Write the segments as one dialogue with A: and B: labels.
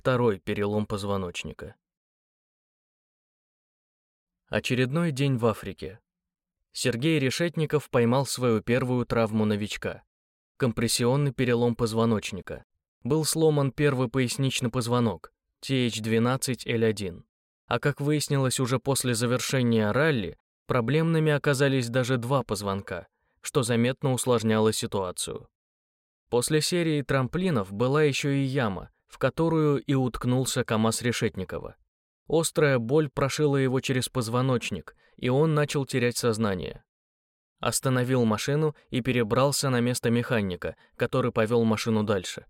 A: Второй перелом позвоночника. Очередной день в Африке. Сергей Решетников поймал свою первую травму новичка – компрессионный перелом позвоночника. Был сломан первый поясничный позвонок – TH12L1. А как выяснилось уже после завершения ралли, проблемными оказались даже два позвонка, что заметно усложняло ситуацию. После серии трамплинов была еще и яма, в которую и уткнулся КамАЗ Решетникова. Острая боль прошила его через позвоночник, и он начал терять сознание. Остановил машину и перебрался на место механика, который повел машину дальше.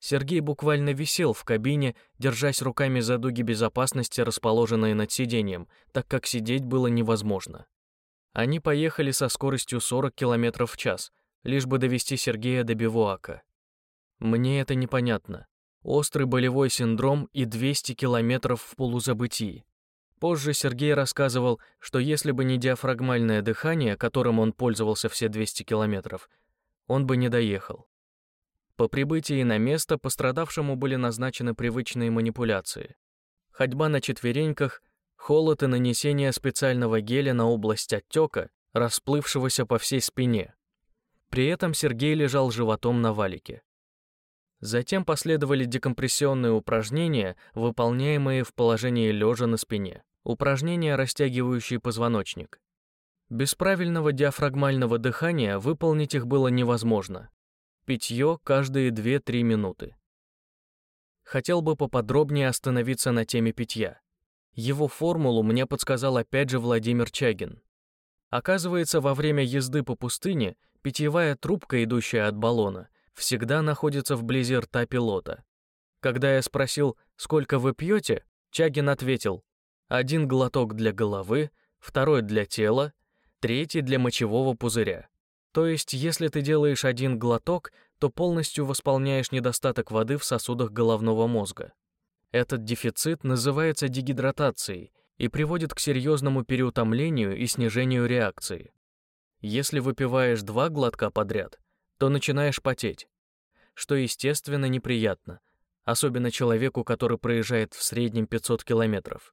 A: Сергей буквально висел в кабине, держась руками за дуги безопасности, расположенные над сиденьем, так как сидеть было невозможно. Они поехали со скоростью 40 км в час, лишь бы довести Сергея до бивуака. Мне это непонятно. Острый болевой синдром и 200 километров в полузабытии. Позже Сергей рассказывал, что если бы не диафрагмальное дыхание, которым он пользовался все 200 километров, он бы не доехал. По прибытии на место пострадавшему были назначены привычные манипуляции. Ходьба на четвереньках, холод и нанесение специального геля на область отека, расплывшегося по всей спине. При этом Сергей лежал животом на валике. Затем последовали декомпрессионные упражнения, выполняемые в положении лежа на спине. Упражнения, растягивающие позвоночник. Без правильного диафрагмального дыхания выполнить их было невозможно. Питье каждые 2-3 минуты. Хотел бы поподробнее остановиться на теме питья. Его формулу мне подсказал опять же Владимир Чагин. Оказывается, во время езды по пустыне питьевая трубка, идущая от баллона, всегда находится вблизи рта пилота. Когда я спросил, сколько вы пьете, Чагин ответил, один глоток для головы, второй для тела, третий для мочевого пузыря. То есть, если ты делаешь один глоток, то полностью восполняешь недостаток воды в сосудах головного мозга. Этот дефицит называется дегидратацией и приводит к серьезному переутомлению и снижению реакции. Если выпиваешь два глотка подряд, то начинаешь потеть, что, естественно, неприятно, особенно человеку, который проезжает в среднем 500 километров.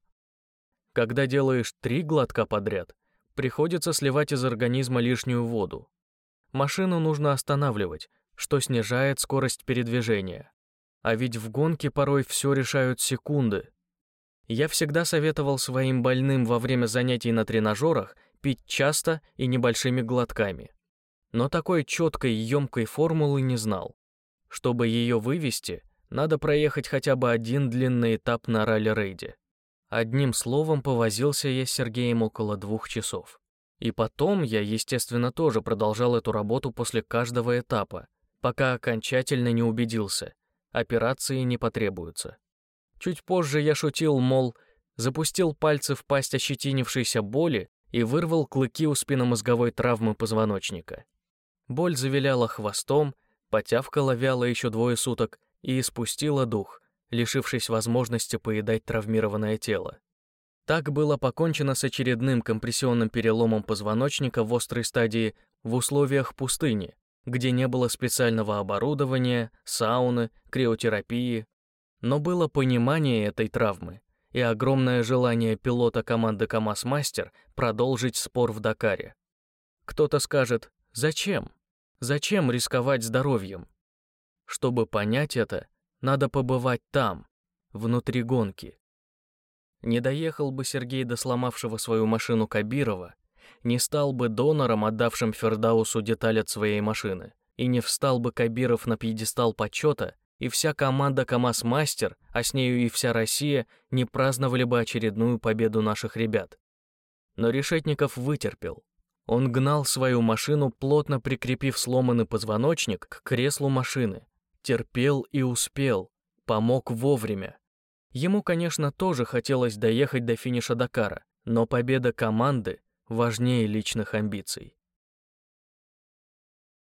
A: Когда делаешь три глотка подряд, приходится сливать из организма лишнюю воду. Машину нужно останавливать, что снижает скорость передвижения. А ведь в гонке порой все решают секунды. Я всегда советовал своим больным во время занятий на тренажерах пить часто и небольшими глотками. Но такой четкой и емкой формулы не знал. Чтобы ее вывести, надо проехать хотя бы один длинный этап на ралли-рейде. Одним словом, повозился я с Сергеем около двух часов. И потом я, естественно, тоже продолжал эту работу после каждого этапа, пока окончательно не убедился, операции не потребуются. Чуть позже я шутил, мол, запустил пальцы в пасть ощетинившейся боли и вырвал клыки у спинномозговой травмы позвоночника. Боль завиляла хвостом, потявкала вяло еще двое суток и испустила дух, лишившись возможности поедать травмированное тело. Так было покончено с очередным компрессионным переломом позвоночника в острой стадии в условиях пустыни, где не было специального оборудования, сауны, криотерапии. Но было понимание этой травмы и огромное желание пилота команды КамАЗ-Мастер продолжить спор в Дакаре. Кто-то скажет «Зачем? Зачем рисковать здоровьем?» Чтобы понять это, надо побывать там, внутри гонки. Не доехал бы Сергей до сломавшего свою машину Кабирова, не стал бы донором, отдавшим Фердаусу деталь от своей машины, и не встал бы Кабиров на пьедестал почета, и вся команда КамАЗ-мастер, а с нею и вся Россия, не праздновали бы очередную победу наших ребят. Но Решетников вытерпел. Он гнал свою машину, плотно прикрепив сломанный позвоночник к креслу машины, терпел и успел, помог вовремя. Ему, конечно, тоже хотелось доехать до финиша Дакара, но победа команды важнее личных амбиций.